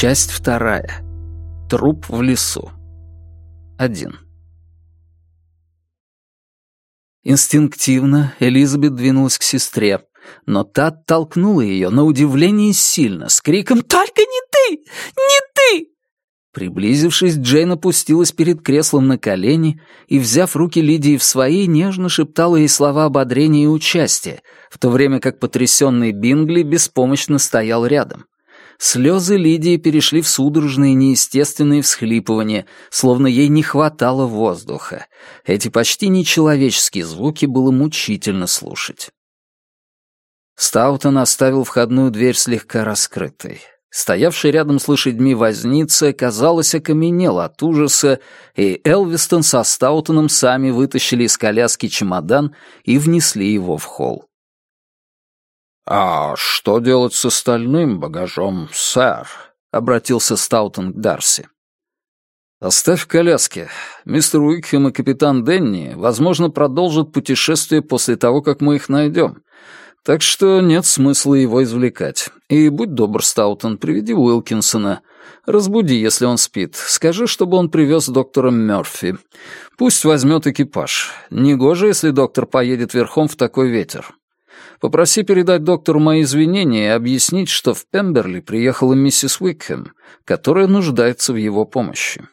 Часть вторая. Труп в лесу. Один. Инстинктивно Элизабет двинулась к сестре, но та оттолкнула ее на удивление сильно, с криком «Только не ты! Не ты!» Приблизившись, Джейн опустилась перед креслом на колени и, взяв руки Лидии в свои, нежно шептала ей слова ободрения и участия, в то время как потрясенный Бингли беспомощно стоял рядом. Слезы Лидии перешли в судорожные неестественные всхлипывания, словно ей не хватало воздуха. Эти почти нечеловеческие звуки было мучительно слушать. Стаутон оставил входную дверь слегка раскрытой. Стоявший рядом с лошадьми возница, казалось, окаменел от ужаса, и Элвистон со Стаутоном сами вытащили из коляски чемодан и внесли его в холл. «А что делать с остальным багажом, сэр?» — обратился Стаутон к Дарси. «Оставь коляски. Мистер Уикхем и капитан Денни, возможно, продолжат путешествие после того, как мы их найдем. Так что нет смысла его извлекать. И будь добр, Стаутон, приведи Уилкинсона. Разбуди, если он спит. Скажи, чтобы он привез доктора Мёрфи. Пусть возьмет экипаж. Негоже, если доктор поедет верхом в такой ветер. Попроси передать доктору мои извинения и объяснить, что в Пемберли приехала миссис Уикхэм, которая нуждается в его помощи».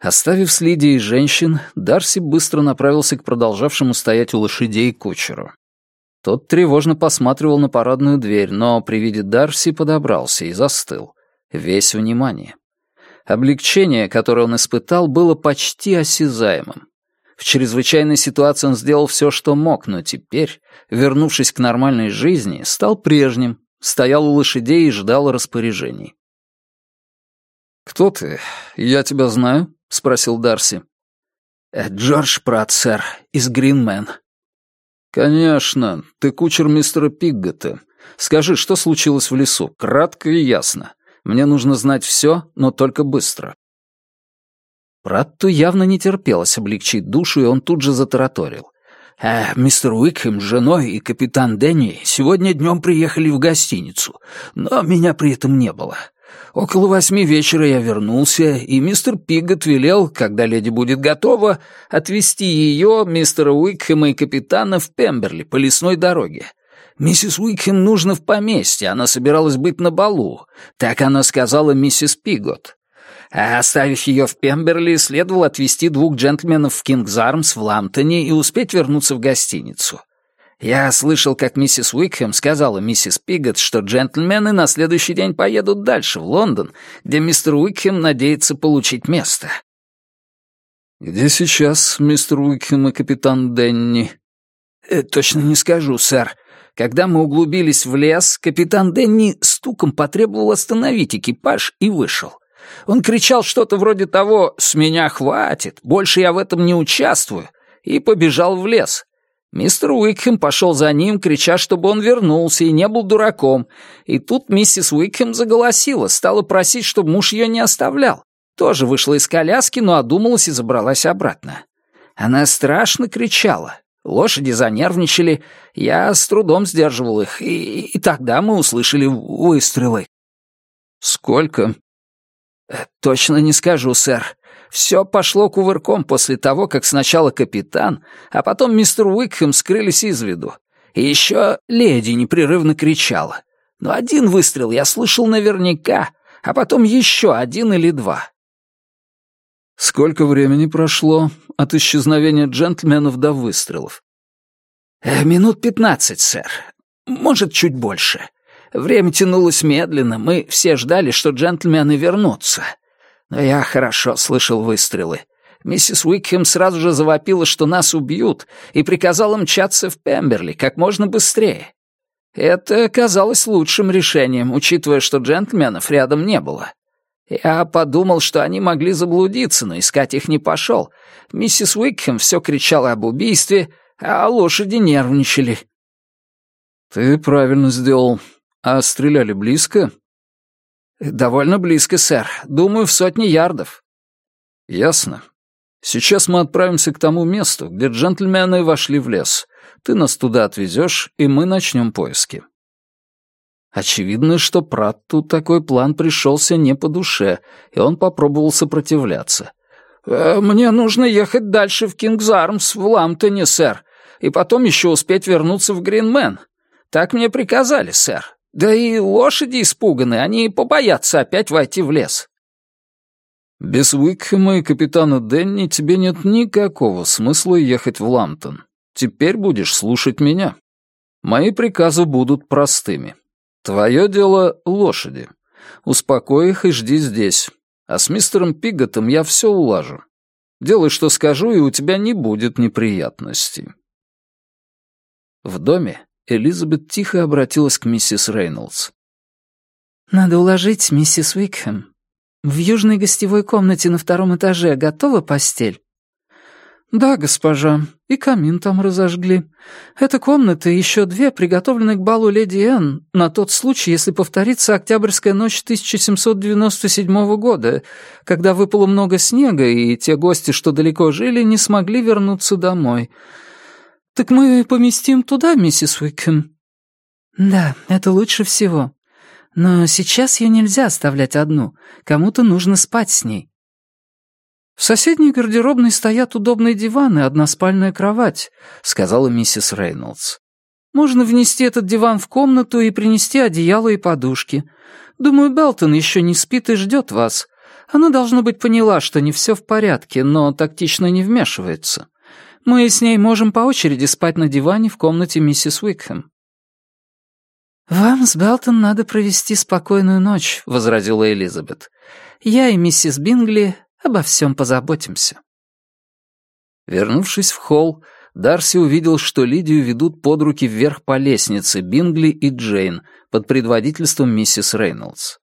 Оставив с Лидией женщин, Дарси быстро направился к продолжавшему стоять у лошадей кучеру. Тот тревожно посматривал на парадную дверь, но при виде Дарси подобрался и застыл, весь внимание. Облегчение, которое он испытал, было почти осязаемым. В чрезвычайной ситуации он сделал все, что мог, но теперь, вернувшись к нормальной жизни, стал прежним, стоял у лошадей и ждал распоряжений. «Кто ты? Я тебя знаю?» — спросил Дарси. «Э, «Джордж Пратт, сэр, из Гринмен». «Конечно, ты кучер мистера Пиггота. Скажи, что случилось в лесу? Кратко и ясно. Мне нужно знать все, но только быстро». Братту явно не терпелось облегчить душу, и он тут же затараторил. «Э, мистер Уикхэм с женой и капитан Дэнни сегодня днем приехали в гостиницу, но меня при этом не было. Около восьми вечера я вернулся, и мистер Пигот велел, когда леди будет готова, отвезти ее, мистера Уикхэма и капитана в Пемберли по лесной дороге. Миссис Уикхэм нужно в поместье, она собиралась быть на балу. Так она сказала миссис Пигот. Оставив ее в Пемберли, следовал отвезти двух джентльменов в Кингзармс в Ламптоне и успеть вернуться в гостиницу. Я слышал, как миссис Уикхэм сказала миссис Пигот, что джентльмены на следующий день поедут дальше, в Лондон, где мистер Уикхэм надеется получить место. «Где сейчас мистер Уикхэм и капитан Денни?» э, «Точно не скажу, сэр. Когда мы углубились в лес, капитан Денни стуком потребовал остановить экипаж и вышел. Он кричал что-то вроде того «С меня хватит! Больше я в этом не участвую!» и побежал в лес. Мистер Уикхэм пошел за ним, крича, чтобы он вернулся и не был дураком. И тут миссис Уикхэм заголосила, стала просить, чтобы муж ее не оставлял. Тоже вышла из коляски, но одумалась и забралась обратно. Она страшно кричала. Лошади занервничали, я с трудом сдерживал их, и, и тогда мы услышали выстрелы. «Сколько?» Точно не скажу, сэр. Все пошло кувырком после того, как сначала капитан, а потом мистер Уикхэм скрылись из виду. И еще леди непрерывно кричала. Но один выстрел я слышал наверняка, а потом еще один или два. Сколько времени прошло от исчезновения джентльменов до выстрелов? «Э, минут пятнадцать, сэр. Может, чуть больше. Время тянулось медленно, мы все ждали, что джентльмены вернутся. Но я хорошо слышал выстрелы. Миссис Уикхем сразу же завопила, что нас убьют, и приказала мчаться в Пемберли как можно быстрее. Это казалось лучшим решением, учитывая, что джентльменов рядом не было. Я подумал, что они могли заблудиться, но искать их не пошел. Миссис Уикхем все кричала об убийстве, а лошади нервничали. «Ты правильно сделал», «А стреляли близко?» «Довольно близко, сэр. Думаю, в сотни ярдов». «Ясно. Сейчас мы отправимся к тому месту, где джентльмены вошли в лес. Ты нас туда отвезешь, и мы начнем поиски». Очевидно, что Пратту такой план пришелся не по душе, и он попробовал сопротивляться. Э, «Мне нужно ехать дальше в Кингзармс, в Ламптоне, сэр, и потом еще успеть вернуться в Гринмен. Так мне приказали, сэр. Да и лошади испуганы, они побоятся опять войти в лес. Без Уикхэма и капитана Денни тебе нет никакого смысла ехать в Ламптон. Теперь будешь слушать меня. Мои приказы будут простыми. Твое дело — лошади. Успокой их и жди здесь. А с мистером Пиготом я все улажу. Делай, что скажу, и у тебя не будет неприятностей. В доме Элизабет тихо обратилась к миссис Рейнольдс. «Надо уложить, миссис Уикхэм. В южной гостевой комнате на втором этаже готова постель?» «Да, госпожа, и камин там разожгли. Эта комната и еще две приготовлены к балу леди Энн на тот случай, если повторится Октябрьская ночь 1797 года, когда выпало много снега, и те гости, что далеко жили, не смогли вернуться домой. Так мы поместим туда, миссис Уикхэм. Да, это лучше всего. Но сейчас ее нельзя оставлять одну. Кому-то нужно спать с ней. В соседней гардеробной стоят удобные диваны и односпальная кровать, сказала миссис Рейнольдс. Можно внести этот диван в комнату и принести одеяло и подушки. Думаю, Белтон еще не спит и ждет вас. Она, должно быть, поняла, что не все в порядке, но тактично не вмешивается. Мы с ней можем по очереди спать на диване в комнате миссис Уикхэм». «Вам с Белтон надо провести спокойную ночь», — возразила Элизабет. «Я и миссис Бингли обо всем позаботимся». Вернувшись в холл, Дарси увидел, что Лидию ведут под руки вверх по лестнице Бингли и Джейн под предводительством миссис Рейнольдс.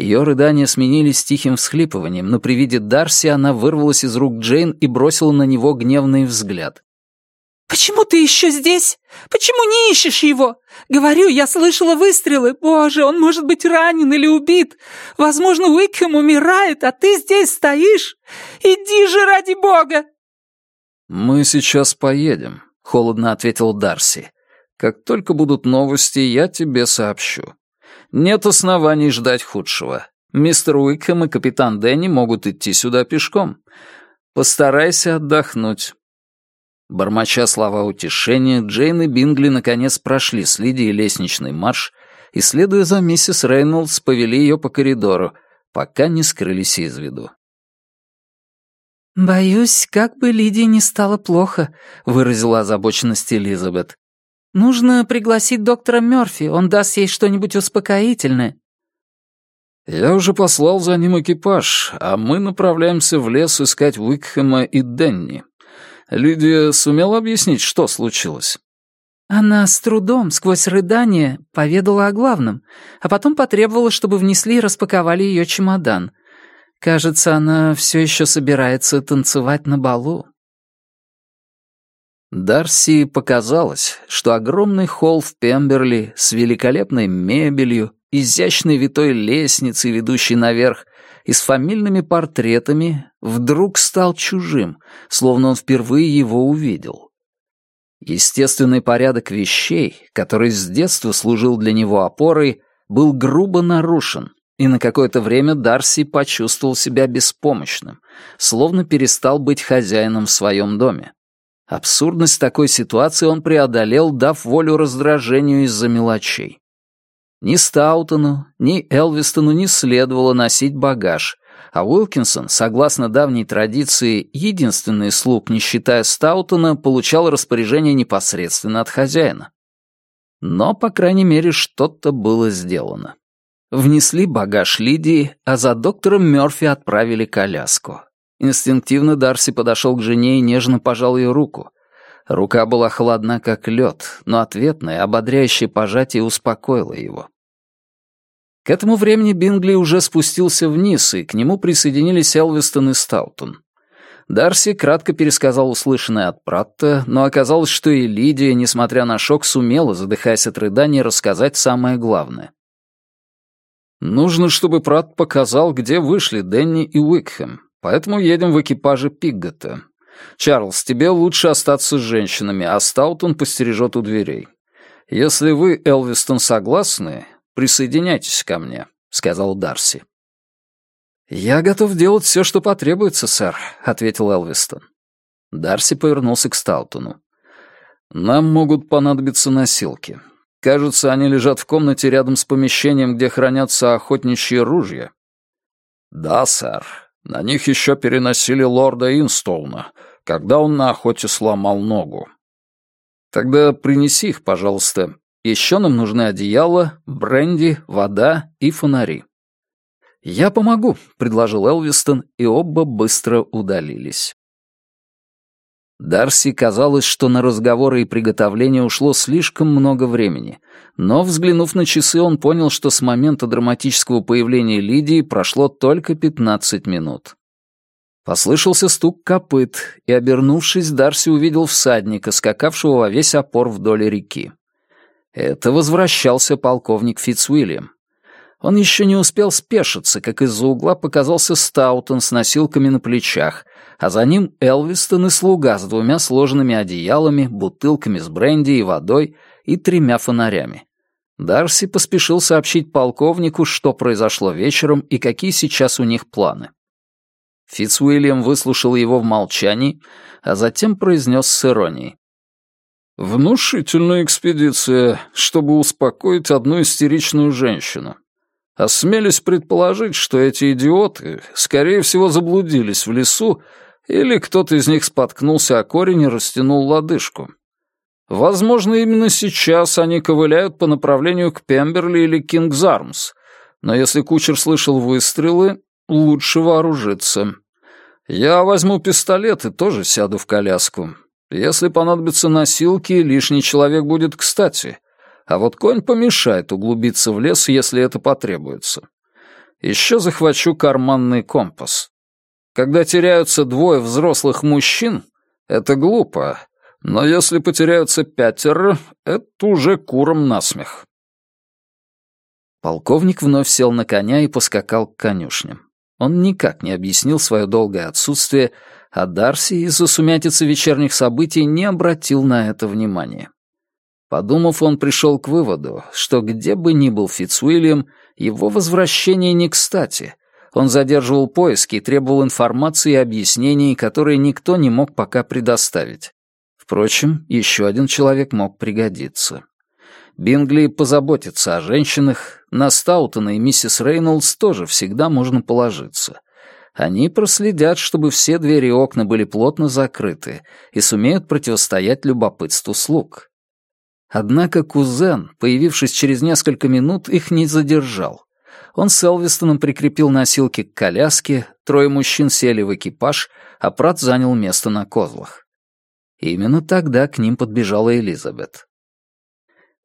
Ее рыдания сменились тихим всхлипыванием, но при виде Дарси она вырвалась из рук Джейн и бросила на него гневный взгляд. «Почему ты еще здесь? Почему не ищешь его? Говорю, я слышала выстрелы. Боже, он может быть ранен или убит. Возможно, Уикхем умирает, а ты здесь стоишь. Иди же, ради бога!» «Мы сейчас поедем», — холодно ответил Дарси. «Как только будут новости, я тебе сообщу». Нет оснований ждать худшего. Мистер Уикхэм и капитан Дэнни могут идти сюда пешком. Постарайся отдохнуть». Бормоча слова утешения, Джейн и Бингли наконец прошли с Лидией лестничный марш и, следуя за миссис Рейнольдс, повели ее по коридору, пока не скрылись из виду. «Боюсь, как бы Лидии не стало плохо», — выразила озабоченность Элизабет. Нужно пригласить доктора Мёрфи, он даст ей что-нибудь успокоительное». «Я уже послал за ним экипаж, а мы направляемся в лес искать Уикхема и Денни. Лидия сумела объяснить, что случилось?» Она с трудом, сквозь рыдание, поведала о главном, а потом потребовала, чтобы внесли и распаковали ее чемодан. Кажется, она все еще собирается танцевать на балу. Дарси показалось, что огромный холл в Пемберли с великолепной мебелью, изящной витой лестницей, ведущей наверх, и с фамильными портретами, вдруг стал чужим, словно он впервые его увидел. Естественный порядок вещей, который с детства служил для него опорой, был грубо нарушен, и на какое-то время Дарси почувствовал себя беспомощным, словно перестал быть хозяином в своем доме. Абсурдность такой ситуации он преодолел, дав волю раздражению из-за мелочей. Ни Стаутону, ни Элвистону не следовало носить багаж, а Уилкинсон, согласно давней традиции, единственный слуг, не считая Стаутона, получал распоряжение непосредственно от хозяина. Но, по крайней мере, что-то было сделано. Внесли багаж Лидии, а за доктором Мёрфи отправили коляску. Инстинктивно Дарси подошел к жене и нежно пожал ее руку. Рука была холодна, как лед, но ответное, ободряющее пожатие успокоило его. К этому времени Бингли уже спустился вниз, и к нему присоединились Элвистон и Стаутон. Дарси кратко пересказал услышанное от Пратта, но оказалось, что и Лидия, несмотря на шок, сумела, задыхаясь от рыданий, рассказать самое главное. «Нужно, чтобы Пратт показал, где вышли Дэнни и Уикхэм. Поэтому едем в экипаже Пиггота. Чарльз, тебе лучше остаться с женщинами, а Стаутон постережет у дверей. Если вы, Элвистон, согласны, присоединяйтесь ко мне», — сказал Дарси. «Я готов делать все, что потребуется, сэр», — ответил Элвистон. Дарси повернулся к Стаутону. «Нам могут понадобиться носилки. Кажется, они лежат в комнате рядом с помещением, где хранятся охотничьи ружья». «Да, сэр», на них еще переносили лорда Инстоуна, когда он на охоте сломал ногу. Тогда принеси их, пожалуйста. Еще нам нужны одеяло, бренди, вода и фонари. «Я помогу», — предложил Элвистон, и оба быстро удалились. Дарси казалось, что на разговоры и приготовления ушло слишком много времени, но, взглянув на часы, он понял, что с момента драматического появления Лидии прошло только 15 минут. Послышался стук копыт, и, обернувшись, Дарси увидел всадника, скакавшего во весь опор вдоль реки. Это возвращался полковник Фицуильям. Он еще не успел спешиться, как из-за угла показался Стаутон с носилками на плечах, а за ним Элвистон и слуга с двумя сложенными одеялами, бутылками с бренди и водой и тремя фонарями. Дарси поспешил сообщить полковнику, что произошло вечером и какие сейчас у них планы. Фитцуильям выслушал его в молчании, а затем произнес с иронией. «Внушительная экспедиция, чтобы успокоить одну истеричную женщину. Осмелюсь предположить, что эти идиоты, скорее всего, заблудились в лесу или кто-то из них споткнулся о корень и растянул лодыжку. Возможно, именно сейчас они ковыляют по направлению к Пемберли или Кингзармс, но если кучер слышал выстрелы, лучше вооружиться. Я возьму пистолет и тоже сяду в коляску. Если понадобятся носилки, лишний человек будет кстати. А вот конь помешает углубиться в лес, если это потребуется. Еще захвачу карманный компас. Когда теряются двое взрослых мужчин, это глупо, но если потеряются пятеро, это уже куром насмех. Полковник вновь сел на коня и поскакал к конюшням. Он никак не объяснил свое долгое отсутствие, а Дарси из-за сумятицы вечерних событий не обратил на это внимания. Подумав, он пришел к выводу, что где бы ни был Фицуильям, его возвращение не кстати, он задерживал поиски и требовал информации и объяснений, которые никто не мог пока предоставить. Впрочем, еще один человек мог пригодиться. Бингли позаботится о женщинах, на Стаутона и миссис Рейнольдс тоже всегда можно положиться. Они проследят, чтобы все двери и окна были плотно закрыты и сумеют противостоять любопытству слуг. Однако кузен, появившись через несколько минут, их не задержал. Он с Элвистоном прикрепил носилки к коляске, трое мужчин сели в экипаж, а Прат занял место на козлах. Именно тогда к ним подбежала Элизабет.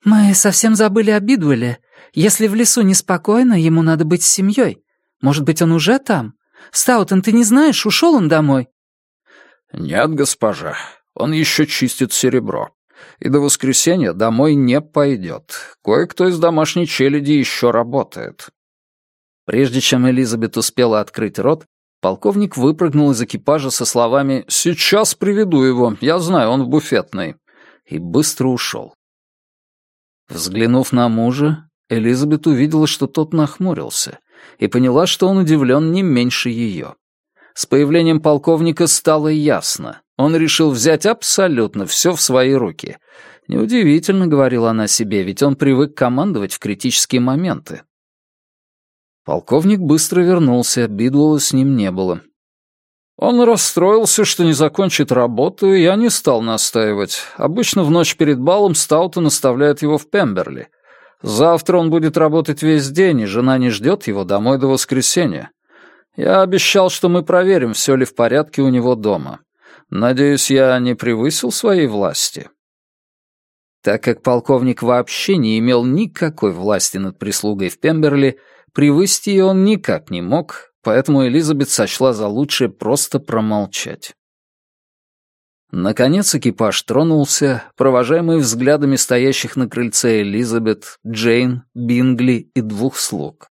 «Мы совсем забыли о Бидуэле. Если в лесу неспокойно, ему надо быть с семьей. Может быть, он уже там? Стаутон, ты не знаешь, ушел он домой?» «Нет, госпожа, он еще чистит серебро. И до воскресенья домой не пойдет. Кое-кто из домашней челяди еще работает. Прежде чем Элизабет успела открыть рот, полковник выпрыгнул из экипажа со словами «Сейчас приведу его, я знаю, он в буфетной», и быстро ушел. Взглянув на мужа, Элизабет увидела, что тот нахмурился, и поняла, что он удивлен не меньше ее. С появлением полковника стало ясно. Он решил взять абсолютно все в свои руки. «Неудивительно», — говорила она себе, — «ведь он привык командовать в критические моменты. Полковник быстро вернулся, Бидуэлла с ним не было. Он расстроился, что не закончит работу, и я не стал настаивать. Обычно в ночь перед балом Стаутон оставляет его в Пемберли. Завтра он будет работать весь день, и жена не ждет его домой до воскресенья. Я обещал, что мы проверим, все ли в порядке у него дома. Надеюсь, я не превысил своей власти. Так как полковник вообще не имел никакой власти над прислугой в Пемберли, Привести он никак не мог, поэтому Элизабет сочла за лучшее просто промолчать. Наконец экипаж тронулся, провожаемый взглядами стоящих на крыльце Элизабет, Джейн, Бингли и двух слуг.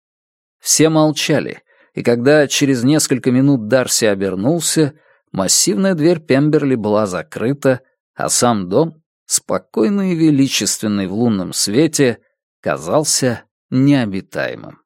Все молчали, и когда через несколько минут Дарси обернулся, массивная дверь Пемберли была закрыта, а сам дом, спокойный и величественный в лунном свете, казался необитаемым.